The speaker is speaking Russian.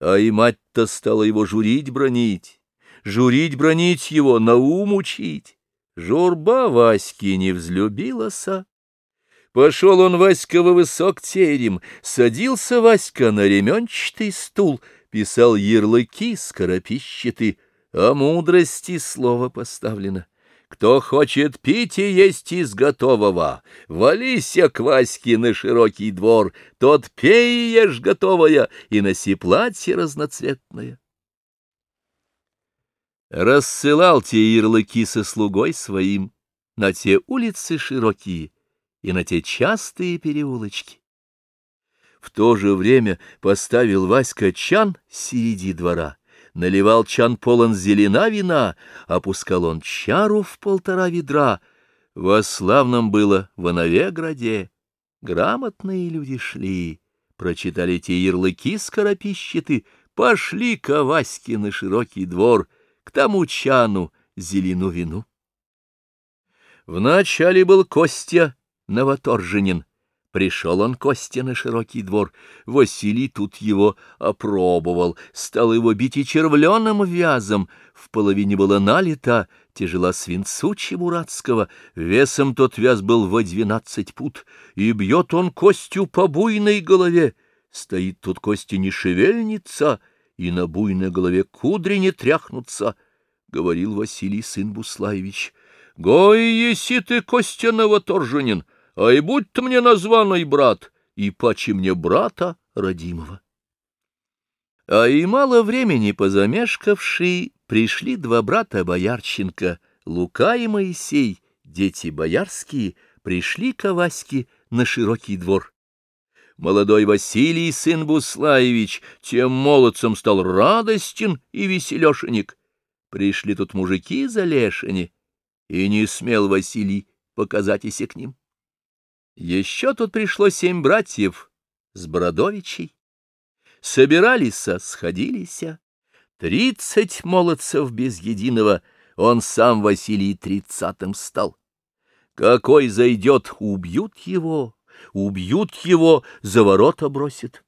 А и мать-то стала его журить, бронить, журить, бронить его, на ум учить. Журба Васьки не взлюбилася. Пошел он, Васька, во высок терем, садился Васька на ременчатый стул, писал ярлыки скоропищеты, а мудрости слово поставлено. Кто хочет пить и есть из готового, валися к Ваське на широкий двор, тот пей и ешь готовое, и носи платье разноцветное. Рассылал те ярлыки со слугой своим на те улицы широкие и на те частые переулочки. В то же время поставил Васька чан среди двора — Наливал чан полон зелена вина, опускал он чару в полтора ведра. Во славном было в Новеграде. Грамотные люди шли, прочитали те ярлыки скоропищеты, пошли к Ваське на широкий двор, к тому чану зелену вину. Вначале был Костя Новоторженин, Пришел он, Костя, на широкий двор. Василий тут его опробовал, стал его бить и червленым вязом. В половине было налито, тяжела свинцу чебуратского. Весом тот вяз был во двенадцать пут, и бьет он Костю по буйной голове. Стоит тут Костя не шевельнется, и на буйной голове кудри не тряхнутся, — говорил Василий сын Буслаевич. — Гой, еси ты, Костя Новоторженин! — ай будь ты мне названный брат, и паче мне брата родимого. А и мало времени позамешкавши, пришли два брата Боярченко, Лука и Моисей, дети боярские, пришли к Аваське на широкий двор. Молодой Василий, сын Буслаевич, тем молодцем стал радостен и веселешенек. Пришли тут мужики за лешини, и не смел Василий показать исе к ним. Еще тут пришло семь братьев с Бородовичей. Собирались, сходились, тридцать молодцев без единого, он сам Василий тридцатым стал. Какой зайдет, убьют его, убьют его, за ворота бросит.